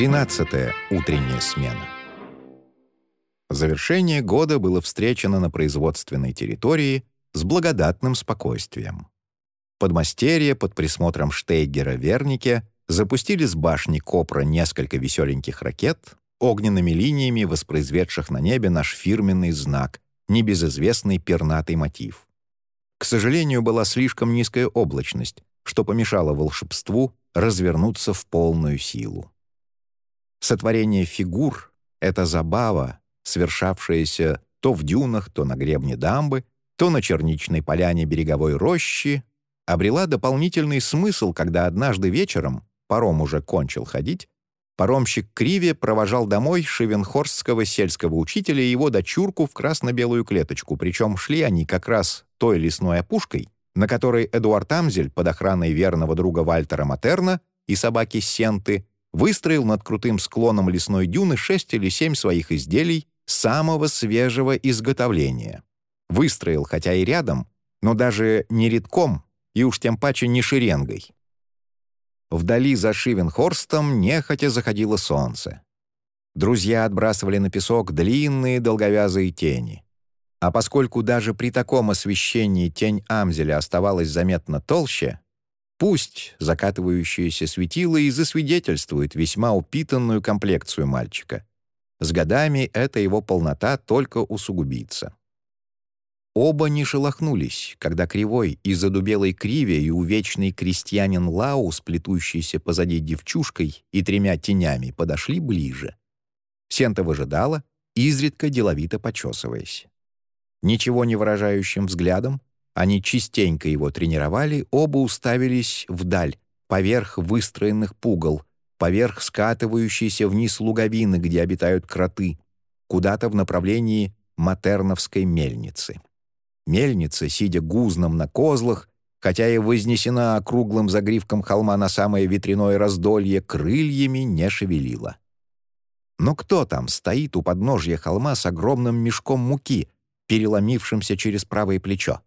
Тринадцатая утренняя смена. Завершение года было встречено на производственной территории с благодатным спокойствием. Подмастерье под присмотром Штейгера Вернике запустили с башни Копра несколько веселеньких ракет, огненными линиями воспроизведших на небе наш фирменный знак, небезызвестный пернатый мотив. К сожалению, была слишком низкая облачность, что помешало волшебству развернуться в полную силу. Сотворение фигур — это забава, свершавшаяся то в дюнах, то на гребне дамбы, то на черничной поляне береговой рощи, обрела дополнительный смысл, когда однажды вечером, паром уже кончил ходить, паромщик Криве провожал домой шевенхорстского сельского учителя и его дочурку в красно-белую клеточку, причем шли они как раз той лесной опушкой, на которой Эдуард Амзель под охраной верного друга Вальтера Матерна и собаки Сенты выстроил над крутым склоном лесной дюны шесть или семь своих изделий самого свежего изготовления. Выстроил, хотя и рядом, но даже не редком и уж тем паче не шеренгой. Вдали за Шивенхорстом нехотя заходило солнце. Друзья отбрасывали на песок длинные долговязые тени. А поскольку даже при таком освещении тень Амзеля оставалась заметно толще, Пусть закатывающееся светило и засвидетельствует весьма упитанную комплекцию мальчика. С годами эта его полнота только усугубится. Оба не шелохнулись, когда кривой и задубелой криве и увечный крестьянин Лау, сплетущийся позади девчушкой и тремя тенями, подошли ближе. Сента выжидала, изредка деловито почесываясь. Ничего не выражающим взглядом они частенько его тренировали, оба уставились вдаль, поверх выстроенных пугал, поверх скатывающейся вниз луговины, где обитают кроты, куда-то в направлении Матерновской мельницы. Мельница, сидя гузном на козлах, хотя и вознесена округлым загривком холма на самое ветряное раздолье, крыльями не шевелила. Но кто там стоит у подножья холма с огромным мешком муки, переломившимся через правое плечо?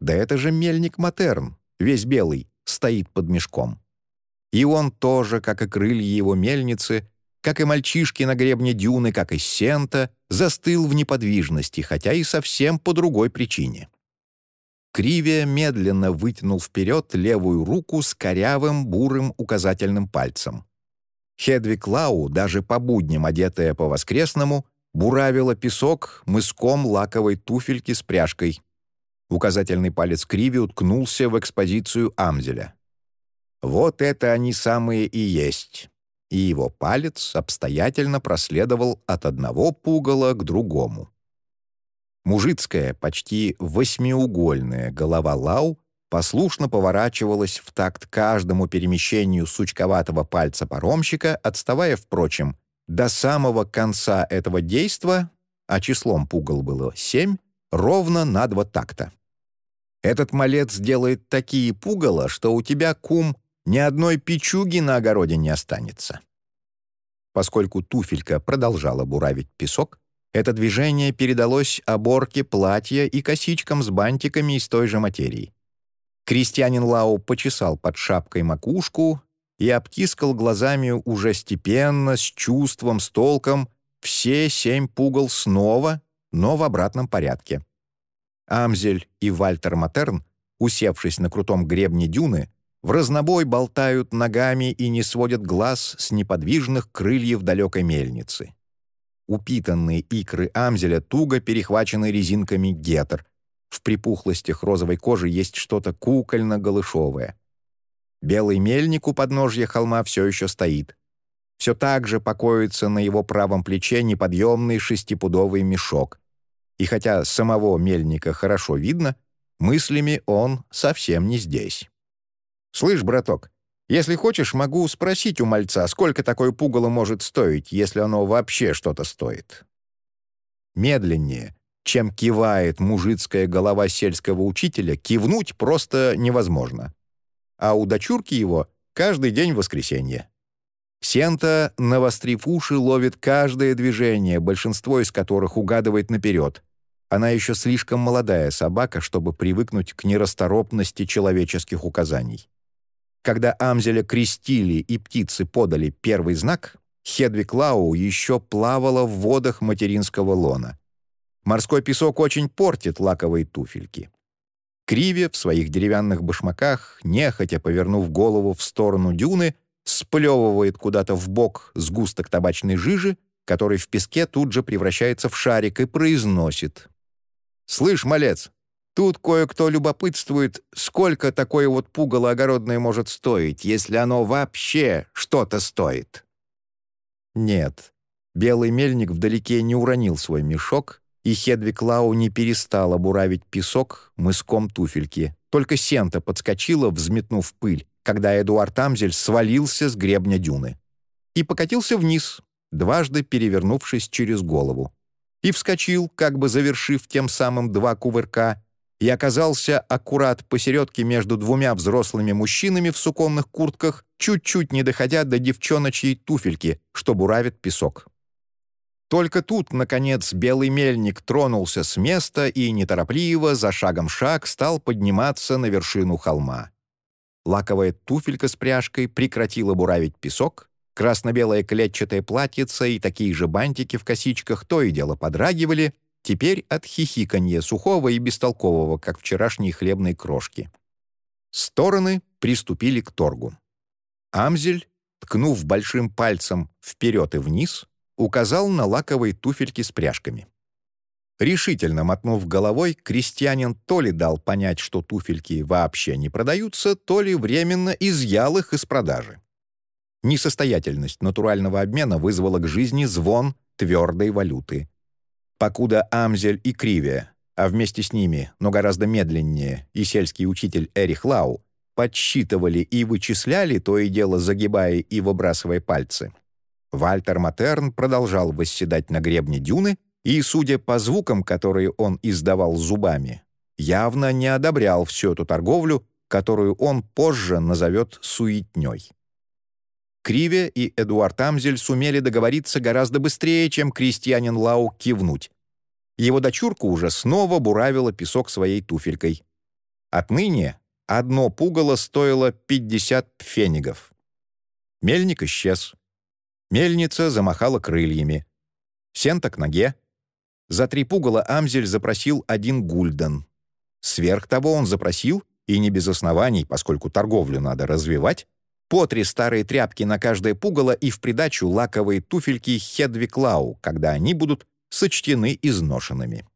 Да это же мельник Матерн, весь белый, стоит под мешком. И он тоже, как и крылья его мельницы, как и мальчишки на гребне дюны, как и Сента, застыл в неподвижности, хотя и совсем по другой причине. Кривия медленно вытянул вперед левую руку с корявым бурым указательным пальцем. Хедвиг Лау, даже по будням одетая по-воскресному, буравила песок мыском лаковой туфельки с пряжкой, Указательный палец Криви уткнулся в экспозицию Амзеля. Вот это они самые и есть. И его палец обстоятельно проследовал от одного пугала к другому. Мужицкая, почти восьмиугольная голова Лау послушно поворачивалась в такт каждому перемещению сучковатого пальца паромщика, отставая, впрочем, до самого конца этого действа, а числом пугал было семь, ровно на два такта. Этот малец делает такие пугало, что у тебя, кум, ни одной печуги на огороде не останется. Поскольку туфелька продолжала буравить песок, это движение передалось оборке платья и косичкам с бантиками из той же материи. Крестьянин Лау почесал под шапкой макушку и обтискал глазами уже степенно, с чувством, с толком, все семь пугал снова, но в обратном порядке. Амзель и Вальтер Матерн, усевшись на крутом гребне дюны, в разнобой болтают ногами и не сводят глаз с неподвижных крыльев далекой мельницы. Упитанные икры Амзеля туго перехвачены резинками гетер. В припухлостях розовой кожи есть что-то кукольно-голышовое. Белый мельник у подножья холма все еще стоит. Все так же покоится на его правом плече неподъемный шестипудовый мешок. И хотя самого мельника хорошо видно, мыслями он совсем не здесь. «Слышь, браток, если хочешь, могу спросить у мальца, сколько такое пугало может стоить, если оно вообще что-то стоит». Медленнее, чем кивает мужицкая голова сельского учителя, кивнуть просто невозможно. А у дочурки его каждый день воскресенье. Сента, навострив уши, ловит каждое движение, большинство из которых угадывает наперед. Она еще слишком молодая собака, чтобы привыкнуть к нерасторопности человеческих указаний. Когда Амзеля крестили и птицы подали первый знак, Хедвиг Лау еще плавала в водах материнского лона. Морской песок очень портит лаковые туфельки. Криве в своих деревянных башмаках, нехотя повернув голову в сторону дюны, сплевывает куда-то в бок сгусток табачной жижи, который в песке тут же превращается в шарик и произносит. «Слышь, малец, тут кое-кто любопытствует, сколько такое вот пугало огородное может стоить, если оно вообще что-то стоит». Нет, белый мельник вдалеке не уронил свой мешок, и Хедвиг Лау не перестала буравить песок мыском туфельки. Только Сента подскочила, взметнув пыль, когда Эдуард Амзель свалился с гребня дюны. И покатился вниз, дважды перевернувшись через голову. И вскочил, как бы завершив тем самым два кувырка, и оказался аккурат посередке между двумя взрослыми мужчинами в суконных куртках, чуть-чуть не доходя до девчоночьей туфельки, что буравит песок. Только тут, наконец, белый мельник тронулся с места и неторопливо, за шагом шаг, стал подниматься на вершину холма. Лаковая туфелька с пряжкой прекратила буравить песок, красно-белое клетчатое платьице и такие же бантики в косичках то и дело подрагивали, теперь от хихиканья сухого и бестолкового, как вчерашние хлебные крошки. Стороны приступили к торгу. Амзель, ткнув большим пальцем вперед и вниз, указал на лаковые туфельки с пряжками. Решительно мотнув головой, крестьянин то ли дал понять, что туфельки вообще не продаются, то ли временно изъял их из продажи. Несостоятельность натурального обмена вызвала к жизни звон твердой валюты. Покуда Амзель и Кривия, а вместе с ними, но гораздо медленнее, и сельский учитель Эрих Лау, подсчитывали и вычисляли, то и дело загибая и выбрасывая пальцы, Вальтер Матерн продолжал восседать на гребне дюны и, судя по звукам, которые он издавал зубами, явно не одобрял всю эту торговлю, которую он позже назовет суетней. Криве и Эдуард Амзель сумели договориться гораздо быстрее, чем крестьянин Лау кивнуть. Его дочурка уже снова буравила песок своей туфелькой. Отныне одно пугало стоило 50 пфенигов. Мельник исчез. Мельница замахала крыльями. Сента к ноге. За три пугала Амзель запросил один гульден. Сверх того он запросил, и не без оснований, поскольку торговлю надо развивать, по три старые тряпки на каждое пугало и в придачу лаковые туфельки Хедвиклау, когда они будут сочтены изношенными.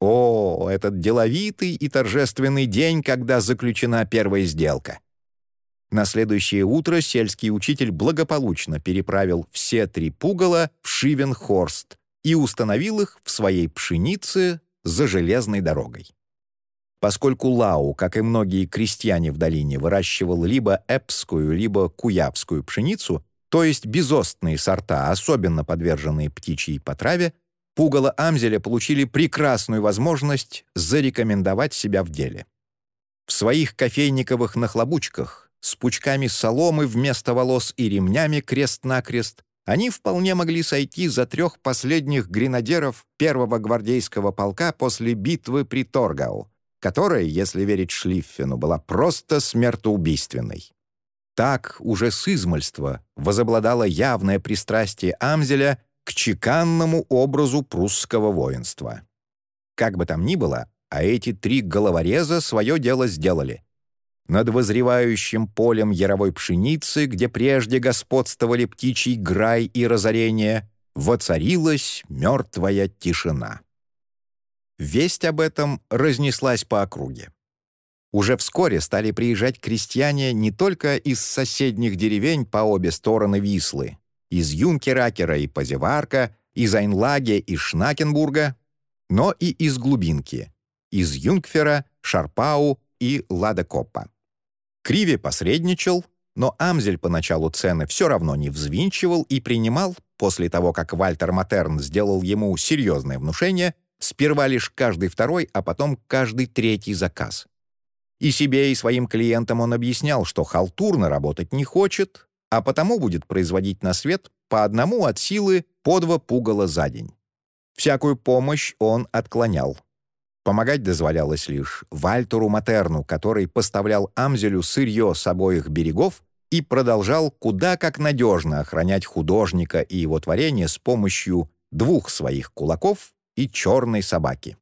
О, этот деловитый и торжественный день, когда заключена первая сделка. На следующее утро сельский учитель благополучно переправил все три пугала в Шивенхорст и установил их в своей пшенице за железной дорогой. Поскольку Лау, как и многие крестьяне в долине, выращивал либо эпскую, либо куявскую пшеницу, то есть безостные сорта, особенно подверженные птичьей потраве, пугало Амзеля получили прекрасную возможность зарекомендовать себя в деле. В своих кофейниковых нахлобучках с пучками соломы вместо волос и ремнями крест-накрест, они вполне могли сойти за трех последних гренадеров первого гвардейского полка после битвы при Торгау, которая, если верить Шлиффену, была просто смертоубийственной. Так уже с измольства возобладало явное пристрастие Амзеля к чеканному образу прусского воинства. Как бы там ни было, а эти три головореза свое дело сделали. Над возревающим полем яровой пшеницы, где прежде господствовали птичий грай и разорение, воцарилась мертвая тишина. Весть об этом разнеслась по округе. Уже вскоре стали приезжать крестьяне не только из соседних деревень по обе стороны Вислы, из Юнкеракера и Позеварка, из Айнлаге и Шнакенбурга, но и из глубинки, из Юнгфера, Шарпау и Ладекоппа. Криви посредничал, но Амзель поначалу цены все равно не взвинчивал и принимал, после того, как Вальтер Матерн сделал ему серьезное внушение, сперва лишь каждый второй, а потом каждый третий заказ. И себе, и своим клиентам он объяснял, что халтурно работать не хочет, а потому будет производить на свет по одному от силы по два пугала за день. Всякую помощь он отклонял. Помогать дозволялось лишь Вальтеру Матерну, который поставлял Амзелю сырье с обоих берегов и продолжал куда как надежно охранять художника и его творение с помощью двух своих кулаков и черной собаки.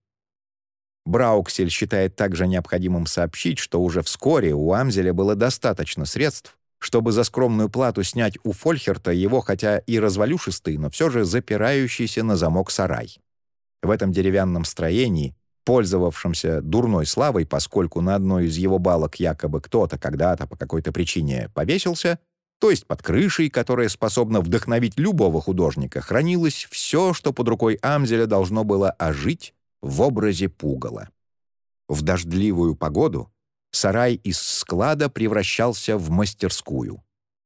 Брауксель считает также необходимым сообщить, что уже вскоре у Амзеля было достаточно средств, чтобы за скромную плату снять у Фольхерта его хотя и развалюшистый, но все же запирающийся на замок сарай. В этом деревянном строении, пользовавшемся дурной славой, поскольку на одной из его балок якобы кто-то когда-то по какой-то причине повесился, то есть под крышей, которая способна вдохновить любого художника, хранилось все, что под рукой Амзеля должно было ожить в образе пугала. В дождливую погоду сарай из склада превращался в мастерскую.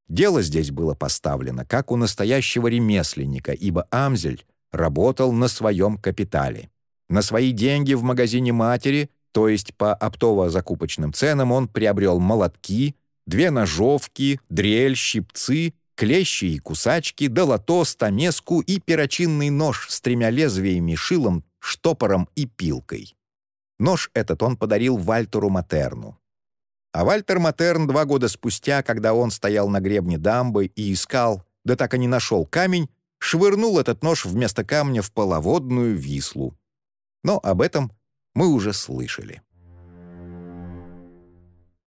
Дело здесь было поставлено, как у настоящего ремесленника, ибо Амзель работал на своем капитале. На свои деньги в магазине матери, то есть по оптово-закупочным ценам, он приобрел молотки, две ножовки, дрель, щипцы, клещи и кусачки, долото, стамеску и перочинный нож с тремя лезвиями, шилом, штопором и пилкой. Нож этот он подарил Вальтеру Матерну. А Вальтер Матерн два года спустя, когда он стоял на гребне дамбы и искал, да так и не нашел камень, швырнул этот нож вместо камня в половодную вислу. Но об этом мы уже слышали.